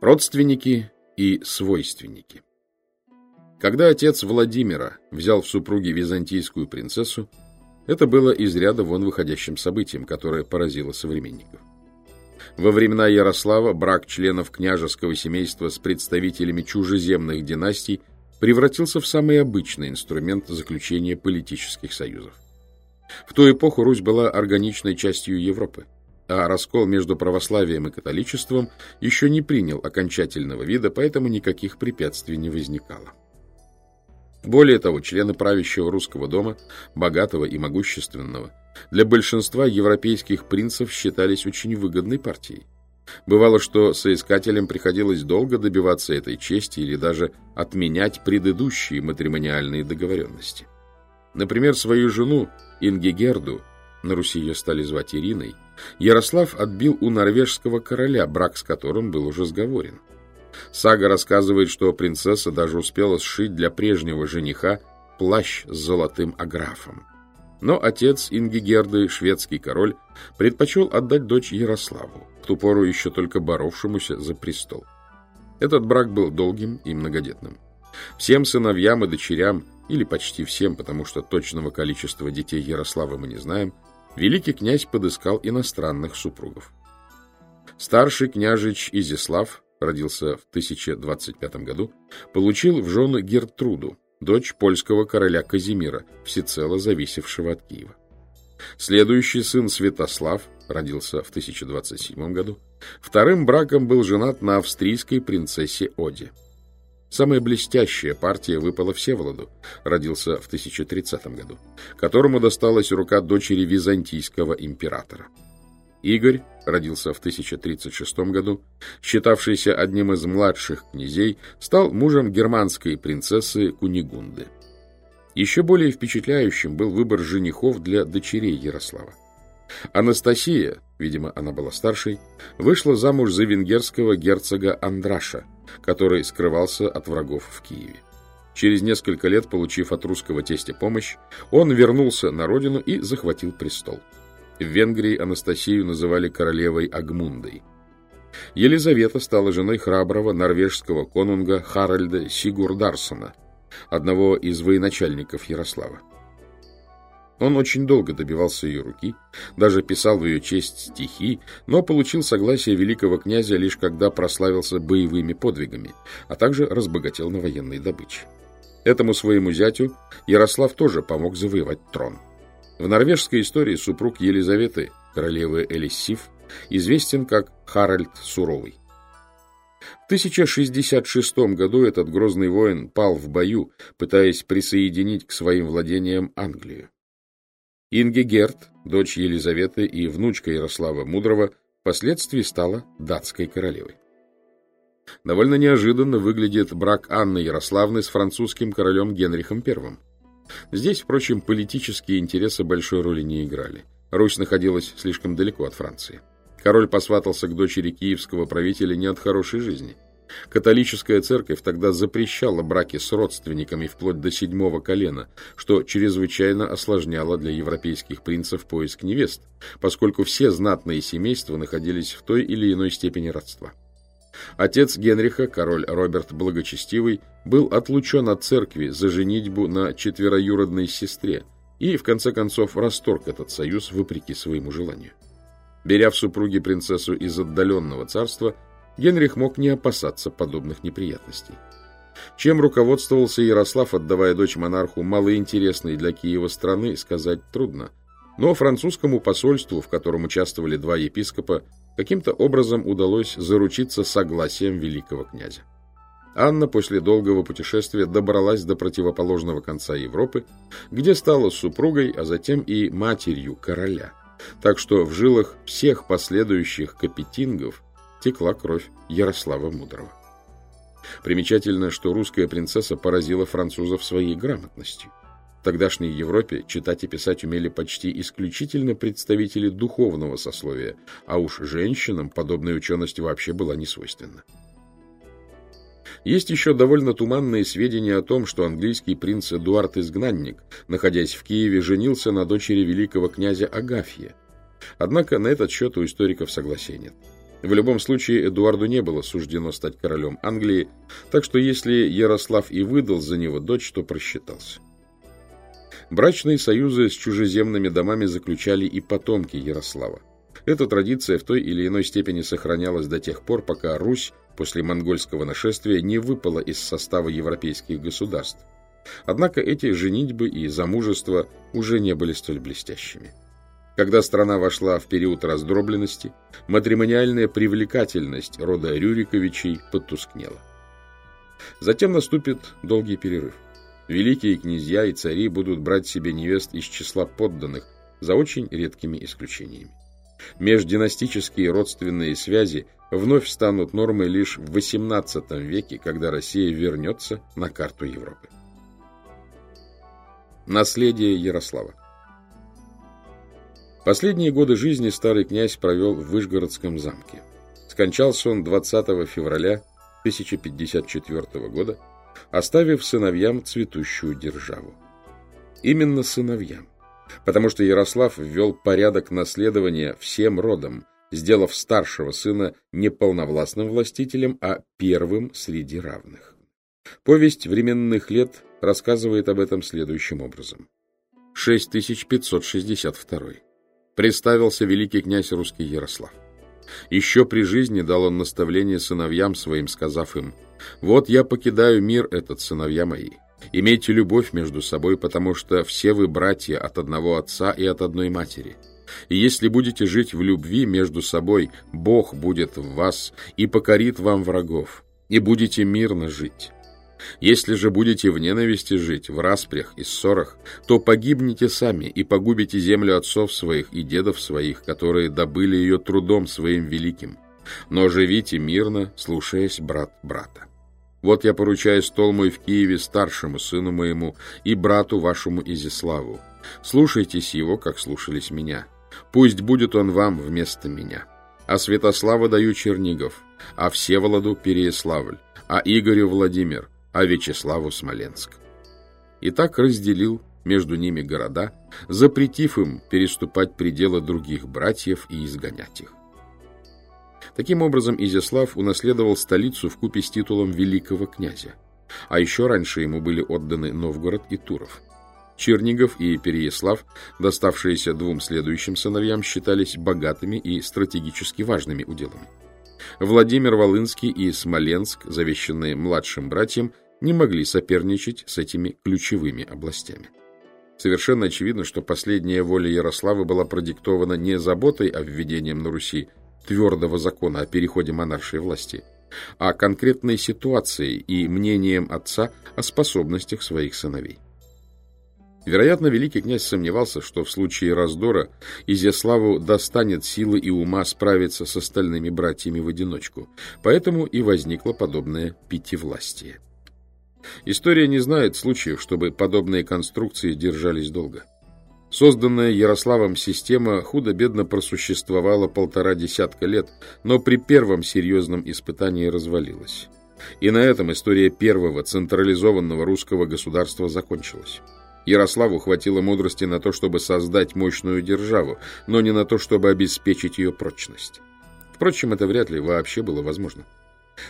Родственники и свойственники. Когда отец Владимира взял в супруги византийскую принцессу, это было из ряда вон выходящим событием, которое поразило современников. Во времена Ярослава брак членов княжеского семейства с представителями чужеземных династий превратился в самый обычный инструмент заключения политических союзов. В ту эпоху Русь была органичной частью Европы а раскол между православием и католичеством еще не принял окончательного вида, поэтому никаких препятствий не возникало. Более того, члены правящего русского дома, богатого и могущественного, для большинства европейских принцев считались очень выгодной партией. Бывало, что соискателям приходилось долго добиваться этой чести или даже отменять предыдущие матримониальные договоренности. Например, свою жену Ингегерду, на Руси ее стали звать Ириной, Ярослав отбил у норвежского короля, брак с которым был уже сговорен. Сага рассказывает, что принцесса даже успела сшить для прежнего жениха плащ с золотым аграфом. Но отец Ингигерды, шведский король, предпочел отдать дочь Ярославу, в ту пору еще только боровшемуся за престол. Этот брак был долгим и многодетным. Всем сыновьям и дочерям, или почти всем, потому что точного количества детей Ярослава мы не знаем, великий князь подыскал иностранных супругов. Старший княжич Изяслав, родился в 1025 году, получил в жены Гертруду, дочь польского короля Казимира, всецело зависевшего от Киева. Следующий сын Святослав, родился в 1027 году, вторым браком был женат на австрийской принцессе Оде. Самая блестящая партия выпала Всеволоду, родился в 1030 году, которому досталась рука дочери византийского императора. Игорь родился в 1036 году, считавшийся одним из младших князей, стал мужем германской принцессы Кунигунды. Еще более впечатляющим был выбор женихов для дочерей Ярослава. Анастасия, видимо, она была старшей, вышла замуж за венгерского герцога Андраша, который скрывался от врагов в Киеве. Через несколько лет, получив от русского тестя помощь, он вернулся на родину и захватил престол. В Венгрии Анастасию называли королевой Агмундой. Елизавета стала женой храброго норвежского конунга Харальда Сигурдарсона, одного из военачальников Ярослава. Он очень долго добивался ее руки, даже писал в ее честь стихи, но получил согласие великого князя лишь когда прославился боевыми подвигами, а также разбогател на военной добыче. Этому своему зятю Ярослав тоже помог завоевать трон. В норвежской истории супруг Елизаветы, королевы Элиссив, известен как Харальд Суровый. В 1066 году этот грозный воин пал в бою, пытаясь присоединить к своим владениям Англию. Ингегерт, дочь Елизаветы и внучка Ярослава Мудрого, впоследствии стала датской королевой. Довольно неожиданно выглядит брак Анны Ярославны с французским королем Генрихом I. Здесь, впрочем, политические интересы большой роли не играли. Русь находилась слишком далеко от Франции. Король посватался к дочери киевского правителя не от хорошей жизни – Католическая церковь тогда запрещала браки с родственниками вплоть до седьмого колена, что чрезвычайно осложняло для европейских принцев поиск невест, поскольку все знатные семейства находились в той или иной степени родства. Отец Генриха, король Роберт Благочестивый, был отлучен от церкви за женитьбу на четвероюродной сестре и, в конце концов, расторг этот союз вопреки своему желанию. Беря в супруги принцессу из отдаленного царства, Генрих мог не опасаться подобных неприятностей. Чем руководствовался Ярослав, отдавая дочь монарху малоинтересной для Киева страны, сказать трудно. Но французскому посольству, в котором участвовали два епископа, каким-то образом удалось заручиться согласием великого князя. Анна после долгого путешествия добралась до противоположного конца Европы, где стала супругой, а затем и матерью короля. Так что в жилах всех последующих капетингов текла кровь Ярослава Мудрого. Примечательно, что русская принцесса поразила французов своей грамотностью. В тогдашней Европе читать и писать умели почти исключительно представители духовного сословия, а уж женщинам подобная ученость вообще была не свойственна. Есть еще довольно туманные сведения о том, что английский принц Эдуард Изгнанник, находясь в Киеве, женился на дочери великого князя Агафья. Однако на этот счет у историков согласия нет. В любом случае, Эдуарду не было суждено стать королем Англии, так что если Ярослав и выдал за него дочь, то просчитался. Брачные союзы с чужеземными домами заключали и потомки Ярослава. Эта традиция в той или иной степени сохранялась до тех пор, пока Русь после монгольского нашествия не выпала из состава европейских государств. Однако эти женитьбы и замужества уже не были столь блестящими. Когда страна вошла в период раздробленности, матримониальная привлекательность рода Рюриковичей потускнела. Затем наступит долгий перерыв. Великие князья и цари будут брать себе невест из числа подданных, за очень редкими исключениями. Междинастические родственные связи вновь станут нормой лишь в XVIII веке, когда Россия вернется на карту Европы. Наследие Ярослава Последние годы жизни старый князь провел в Вышгородском замке. Скончался он 20 февраля 1054 года, оставив сыновьям цветущую державу. Именно сыновьям, потому что Ярослав ввел порядок наследования всем родам, сделав старшего сына не полновластным властителем, а первым среди равных. Повесть временных лет рассказывает об этом следующим образом. 6562 представился великий князь русский Ярослав. Еще при жизни дал он наставление сыновьям своим, сказав им, «Вот я покидаю мир этот, сыновья мои. Имейте любовь между собой, потому что все вы братья от одного отца и от одной матери. И если будете жить в любви между собой, Бог будет в вас и покорит вам врагов, и будете мирно жить». Если же будете в ненависти жить, в распрях и ссорах, то погибнете сами и погубите землю отцов своих и дедов своих, которые добыли ее трудом своим великим. Но живите мирно, слушаясь брат брата. Вот я поручаю стол мой в Киеве старшему сыну моему и брату вашему Изиславу. Слушайтесь его, как слушались меня. Пусть будет он вам вместо меня. А Святослава даю Чернигов, а Всеволоду Переяславль, а Игорю Владимир, а Вячеславу Смоленск. И так разделил между ними города, запретив им переступать пределы других братьев и изгонять их. Таким образом, Изяслав унаследовал столицу в купе с титулом великого князя, а еще раньше ему были отданы Новгород и Туров. Чернигов и Переяслав, доставшиеся двум следующим сыновьям, считались богатыми и стратегически важными уделами. Владимир Волынский и Смоленск, завещанные младшим братьям, не могли соперничать с этими ключевыми областями. Совершенно очевидно, что последняя воля Ярослава была продиктована не заботой о введении на Руси твердого закона о переходе монаршей власти, а конкретной ситуацией и мнением отца о способностях своих сыновей. Вероятно, великий князь сомневался, что в случае раздора Изяславу достанет силы и ума справиться с остальными братьями в одиночку, поэтому и возникло подобное пятивластие. История не знает случаев, чтобы подобные конструкции держались долго. Созданная Ярославом система худо-бедно просуществовала полтора десятка лет, но при первом серьезном испытании развалилась. И на этом история первого централизованного русского государства закончилась. Ярославу хватило мудрости на то, чтобы создать мощную державу, но не на то, чтобы обеспечить ее прочность. Впрочем, это вряд ли вообще было возможно.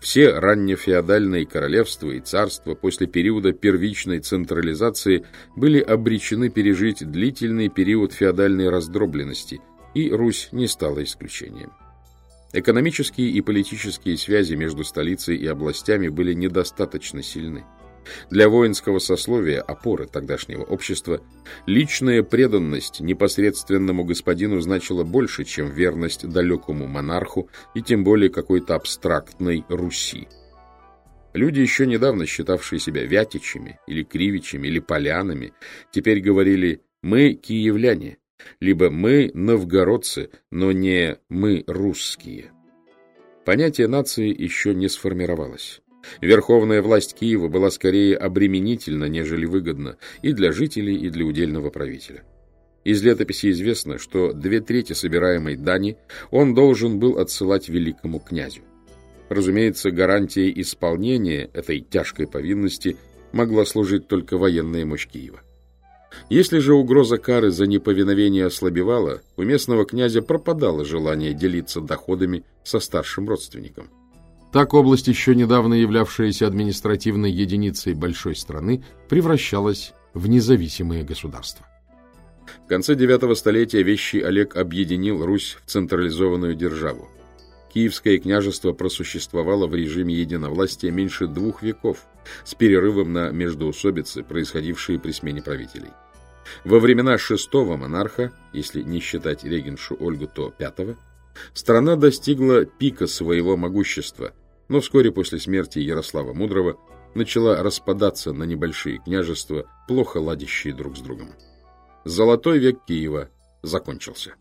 Все раннефеодальные королевства и царства после периода первичной централизации были обречены пережить длительный период феодальной раздробленности, и Русь не стала исключением. Экономические и политические связи между столицей и областями были недостаточно сильны. Для воинского сословия, опоры тогдашнего общества, личная преданность непосредственному господину значила больше, чем верность далекому монарху и тем более какой-то абстрактной Руси. Люди, еще недавно считавшие себя вятичами или кривичами или полянами, теперь говорили «мы киевляне», либо «мы новгородцы, но не «мы русские». Понятие нации еще не сформировалось. Верховная власть Киева была скорее обременительна, нежели выгодна и для жителей, и для удельного правителя. Из летописи известно, что две трети собираемой дани он должен был отсылать великому князю. Разумеется, гарантией исполнения этой тяжкой повинности могла служить только военная мощь Киева. Если же угроза кары за неповиновение ослабевала, у местного князя пропадало желание делиться доходами со старшим родственником. Так область, еще недавно являвшаяся административной единицей большой страны, превращалась в независимое государство. В конце IX столетия Вещий Олег объединил Русь в централизованную державу. Киевское княжество просуществовало в режиме единовластия меньше двух веков, с перерывом на междоусобицы, происходившие при смене правителей. Во времена шестого монарха, если не считать регеншу Ольгу, то пятого, страна достигла пика своего могущества, но вскоре после смерти Ярослава Мудрого начала распадаться на небольшие княжества, плохо ладящие друг с другом. Золотой век Киева закончился.